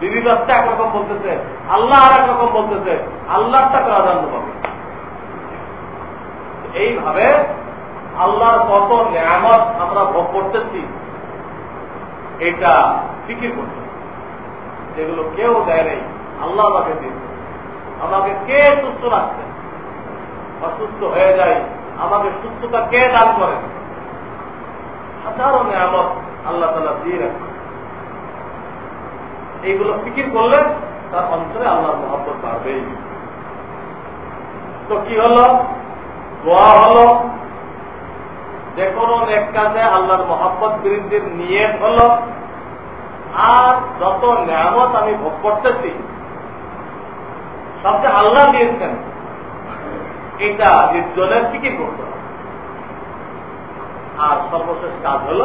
বিবি বাচ্চা একরকম বলতেছে, আল্লাহ আর একরকম বলতেছে আল্লাহটা প্রাধান্য পাবে। এইভাবে আল্লাহর কত নিয়ামত আমরা ভোগ করতেছি, এটা ফিকির করতে যেগুলো কেউ দেয় নেই, আল্লাহ আমাকে দিয়েছে আমাকে কে সুস্থ রাখছে? অসুস্থ হয়ে যায়, আমাকে সুস্থতা কে দান করে? হাজারো নিয়ামত আল্লাহ তালা দিয়ে রাখে এইগুলো ফিকির করলে তার অন্তরে আল্লাহর মহব্বত বাড়বেই তো কি হল? দোয়া হল। যে কোনো এক কাজে আল্লাহর মোহাম্মদ বৃদ্ধির নিয়ত হল। আর যত নিয়ামত আমি ভোগ করতেছি, সবচেয়ে আল্লাহ দিয়েছেন, এটা নির্জনের ফিকির করতে আর সর্বশেষ কাজ হল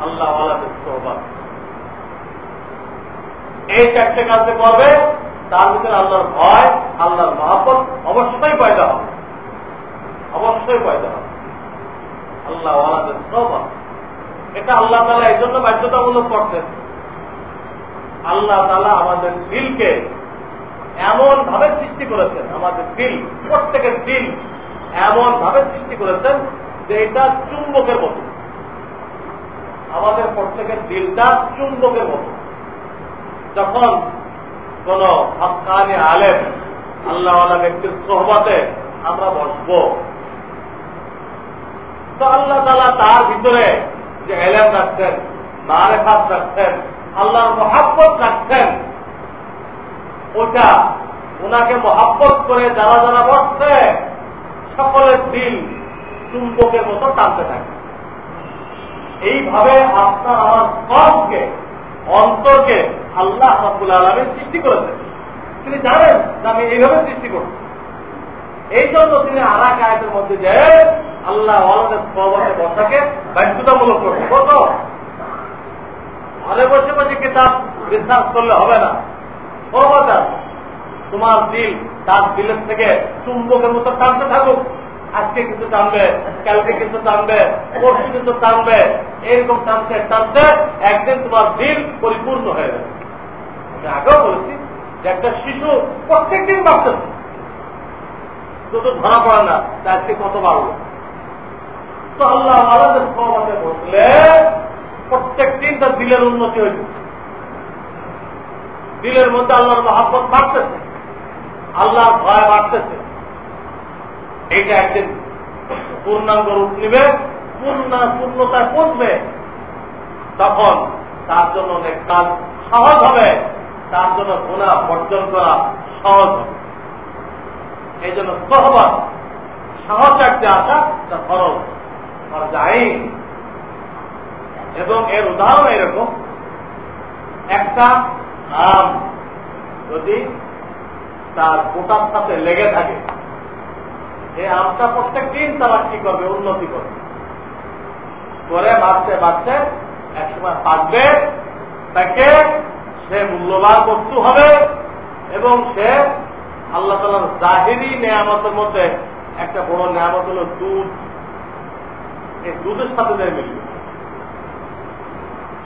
আল্লাহ আল্লাহ সোহবাদ এই চারটে কাজে করবে তার ভিতরে আল্লাহর ভয়, আল্লাহর মহাপত অবশ্যই পয়দা হবে। অবশ্যই পয়দা হবে। আল্লাহ এটা আল্লাহ তালা এই জন্য বাধ্যতামূলক করতেন আল্লাহ তালা আমাদের দিলকে এমন ভাবে সৃষ্টি করেছেন, আমাদের দিল, প্রত্যেকের দিল এমন ভাবে সৃষ্টি করেছেন যে এটা চুম্বকের মতো। আমাদের প্রত্যেকের দিলটা চুম্বকের মতো। যখন কোন হকানি আলেম আল্লাহ ব্যক্তির সোহবতে আমরা বসব, তো আল্লাহ তালা তার ভিতরে যে এলেম রাখছেন, মারেফাত রাখছেন, আল্লাহর মহাব্বত রাখছেন, ওটা ওনাকে মহাব্বত করে যারা যারা বসছে, সকলের দিল চুম্বকের মতো টানতে থাকে। এইভাবে আপনার আমার সবকে অন্তরকে আল্লাহ আব্দুল আলমের সৃষ্টি করেছেন। তিনি জানেন যে আমি এইভাবে সৃষ্টি করছি এই জন্য তিনি আর এক আয়তের মধ্যে যে আল্লাহ আলাদের সবাই বসাকে বাধ্যতামূলক করছে কত ঘরে বসে বসে কিতাব বিশ্বাস করলে হবে না। সর্বদা তোমার দিল তার দিলের থেকে চুম্বকের মতো টানতে থাকুক। আজকে কিছু টানবে কালকে কিছু টানবে পরশু কিছু টানবে এরকম টানতে টানতে একদিন তোমার দিন পরিপূর্ণ হয়ে যাবে। আগেও বলেছি যে একটা শিশু প্রত্যেক দিন বাঁচতেছে শুধু ধরা পড়ে না আজকে কত বাড়লো। তো আল্লাহ আমাদের সমাজে বসলে প্রত্যেক দিন তার দিলের উন্নতি হয়েছে দিলের মধ্যে আল্লাহর মহাব্বত বাড়তেছে। আল্লাহর ভয় বাড়তেছে। এইটা একদিন পূর্ণাঙ্গ রূপ নিবে, পূর্ণ পূর্ণতায় পৌঁছবে। তখন তার জন্য অনেক কাজ সহজ হবে, তার জন্য গুণা বর্জন করা সহজ হবে। এই জন্য সহবাদ সাহস একটা আসা তা খরচ আর যাই এবং এর উদাহরণ এরকম, একটা আম যদি তার গোটার সাথে লেগে থাকে এই আমটা প্রত্যেক দিন তারা কি করবে, উন্নতি করবে। করে বাড়তে বাড়তে একসময় পাকবে তাকে সে মূল্যবান বস্তু হবে এবং সে আল্লাহ তালার জাহিরি নেয়ামতের মধ্যে একটা বড় নেয়ামত হল দুধ। এই দুধের সাথে দেয় মিলবে।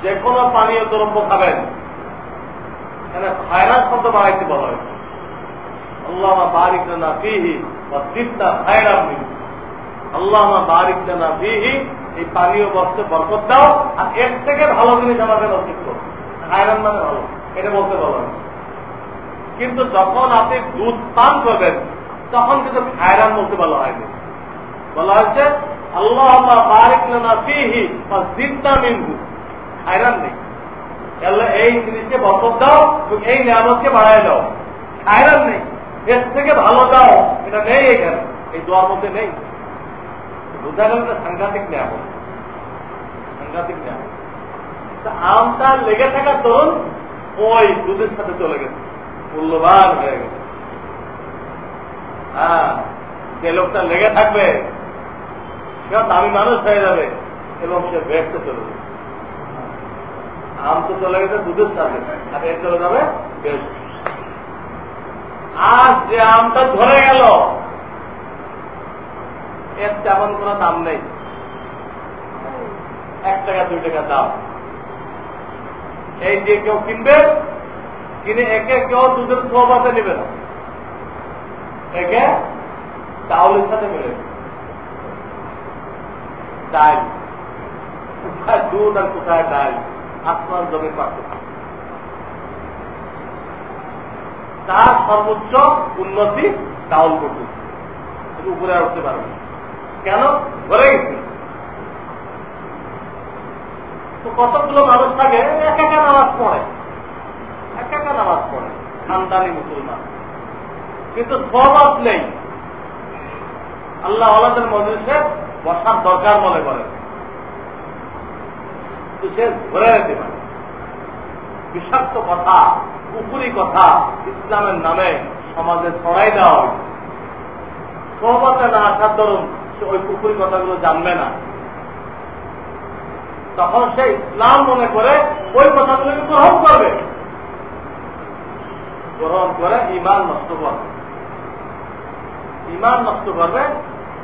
যে কোনো পানীয় দ্রব্য খাবেন এখানে ভাইরাস শব্দ বাড়াইতে বলা হয়েছে। আল্লাহ বারিক না খায়রাত মিল আল্লাহ বারিক না ফিহি, এই পানীয় বস্ত্রে বরকত দাও, আর এর থেকে ভালো জিনিস আমাদের নসিব করো। খায়রান মানে ভালো, এটা বলতে বলা হয়েছে কিন্তু যখন আপনি দুধ পান করবেন, তখন কিন্তু খায়রান বলতে বলা হয়নি। বলা হয়েছে আল্লাহ বারিক না ফিহি বা দিদটা মিনহু। খায়রান নেই। এই জিনিসকে বরকত দাও এই নিয়ামতকে বাড়ায় দাও। খায়রান নেই। এর থেকে ভালো দাও। এটা নেই এখানে। এই দোয়ার মধ্যে নেই। বোঝা গেল সাংঘাতিক নিয়ামত। সাংঘাতিক নিয়ামত। আমটা লেগে থাকার দরুন ওই দুধের সাথে চলে গেছে। মূল্যবান হয়ে গেছে। হ্যাঁ যে লোকটা লেগে থাকবে সে দামি মানুষ হয়ে যাবে এবং সে বেসতে চলে যাবে। আম তো চলে গেছে দুধের সাথে। আর এর চলে যাবে বেশ। আর যে আমটা ধরে গেল, এর তেমন কোন দাম নেই। এক টাকা, দুই টাকা দাম। এই যে কেউ কিনবে, কিনে একে কেউ দুধের সোয়াতে নেবে না। একে চাউলের সাথে মিলে ডাল। কোথায় দুধ আর কোথায় ডাল? আপনার জমির পার্থক্য। তার সর্বোচ্চ উন্নতি ডাউল করতেছে উপরে উঠতে পারবে কেন? ধরে গেছে। তো কতগুলো মানুষ থাকে? একা একা নামাজ পড়ে। একা একা নামাজ পড়ে। খানদানি মুসলমান। কিন্তু সবাদ নেই। আল্লাহ আল্লাহদের মজলিসে বসার দরকার মনে করে। সে ধরে যেতে পারে। বিষাক্ত কথা পুকুরি কথা, ইসলামের নামে সমাজে ছড়াই দেওয়া হয় সহবতে না আসার দরুন সে ওই পুকুরি কথাগুলো জানবে না। তখন সে ইসলাম মনে করে ওই কথাগুলোকে গ্রহণ করবে। গ্রহণ করে ইমান নষ্ট করবে। ইমান নষ্ট করবে,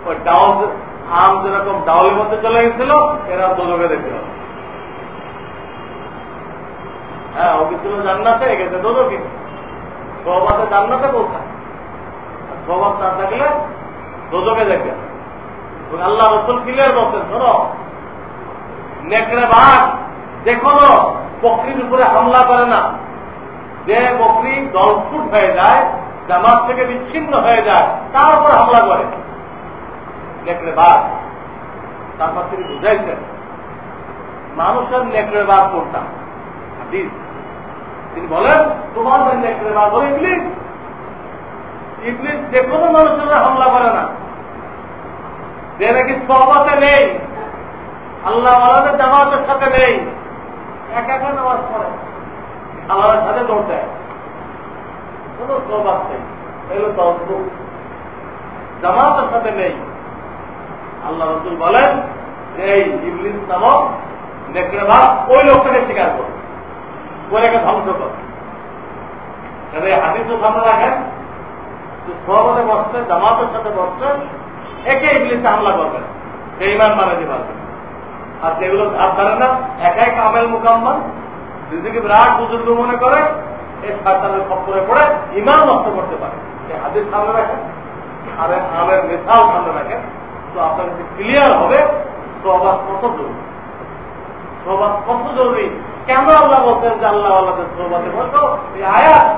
ওই ডাউল, আম যেরকম ডাউলের মধ্যে চলে গেছিল, এরা দোলকে দেখতে হবে হ্যাঁ ও কিছু জান্নাতে গেছে দোলকি সবাতে জান্নাতে পৌঁছায়। সবাব না থাকলে দোজকে দেখবে। আল্লাহ রসুল ক্লিয়ার বলছেন শোনো। নেকড়ে বাঘ যে বকরির উপরে হামলা করে না। যে বকরি দলফুট হয়ে যায়, জামাত থেকে বিচ্ছিন্ন হয়ে যায়, তার উপর হামলা করে। নেকড়ে বাঘ, তারপর তিনি বুঝাইছেন, মানুষের নেকড়ে বাঘ করতাম তিনি বলেন, তোমার নেকড়ে বাঘ হলো ইংলিশ ইংলিশ যে কোনো মানুষের হামলা করে না। যে নাকি সবাতে নেই, আল্লাহ আলাদের জামাতের সাথে নেই, এক একা নামাজ পড়ে আল্লাহর সাথে দৌড় দেয়। কোন সবাদ নেই, এগুলো তদ্ভুত জামাতের সাথে নেই। আল্লাহ রসুল বলেন, এই ইবলিস নামক নেকড়ে ভাব ওই লোকটাকে স্বীকার করো ওটাকে ধ্বংস কর। হাদিসও সামনে রাখেন সহবতে বসছে জামাতের সাথে বসছে একে ইবলিসে হামলা করবেন সেই ইমান বানাতে পারবে। আর যেগুলো ধার ধারে না একাই কামেল মোকাম্মল, নিজেকে বিরাট বুজুর্গ মনে করে, এই সাতানের খপ্পরে পড়ে ইমান নষ্ট করতে পারে। হাদিস সামনে রাখেন, আর আমের মেথাও সামনে রাখেন, তো আপনার কাছে ক্লিয়ার হবে সবাস কত জরুরি? সবাস কত জরুরি? কেন আল্লাহ বলতেন যে আল্লাহ আল্লাহ প্রবাদে বলতো এই আয়াত।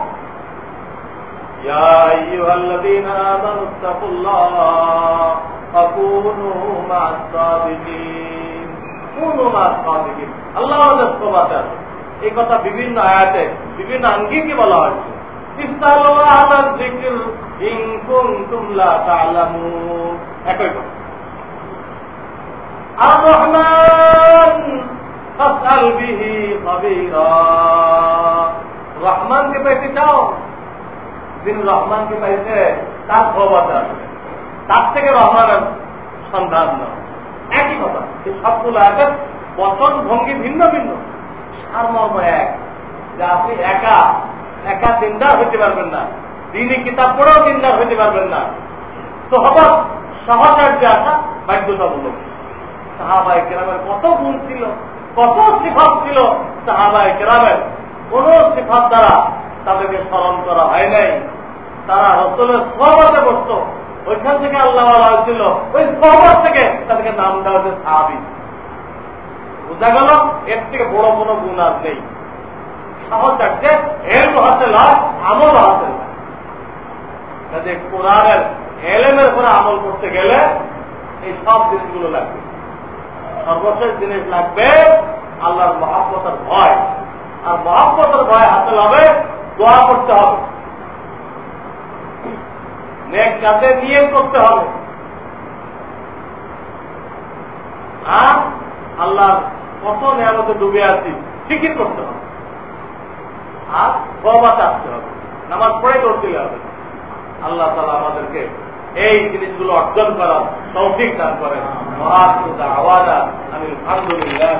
এই কথা বিভিন্ন আয়াতে বিভিন্ন আঙ্গিকে বলা হয়েছে। আর রহমানকে পেতে চাও? যিনি রহমানকে পাইছে, তার খবর আসবে। তার থেকে রহমানের সন্ধান নয়। একই কথা এই সবগুলো আছে বচন ভঙ্গি ভিন্ন ভিন্ন। সারমর্ম এক, যে আপনি একা একা দিনদার হইতে পারবেন না। দিনই কিতাব পড়েও দিনদার হইতে পারবেন না। তো হঠাৎ সহচার্য আসা বাধ্যতামূলক। সাহাবাই কেরামের কত গুণ ছিল। কত সিফাত ছিল সাহাবাই কেরামের। কোন সিফাত দ্বারা তাদেরকে স্মরণ করা হয় নাই। তারা রসলের সহবাতে বসত। ওইখান থেকে আল্লাহ হয়েছিল, ওই সহবাদ থেকে তাদেরকে নাম দেওয়া হচ্ছে সাহাবি। বোঝা গেল, এর থেকে বড় কোনো গুণ আর নেই। সহজ থাকছে এর হাতে লাভ, আমল হাতে লাভ কোরআনের এলেমের উপরে আমল করতে গেলে এই সব জিনিসগুলো লাগবে। সর্বশেষ জিনিস লাগবে আল্লাহর মহাব্বতের ভয়। আর মহাব্বতের ভয় হাতে লাভে দোয়া করতে হবে। নেক কাজে নিয়ে করতে হবে। আর আল্লাহ কত নেয়ামতে ডুবে আছি ঠিকই করতে হবে। আর সবাতে আসতে হবে। নামাজ পড়ে করতে হবে। আল্লাহ তালা আমাদেরকে এই জিনিসগুলো অর্জন করার তৌফিক দান করেন। মহাত্মা আওয়াজা আমি আলহামদুলিল্লাহ।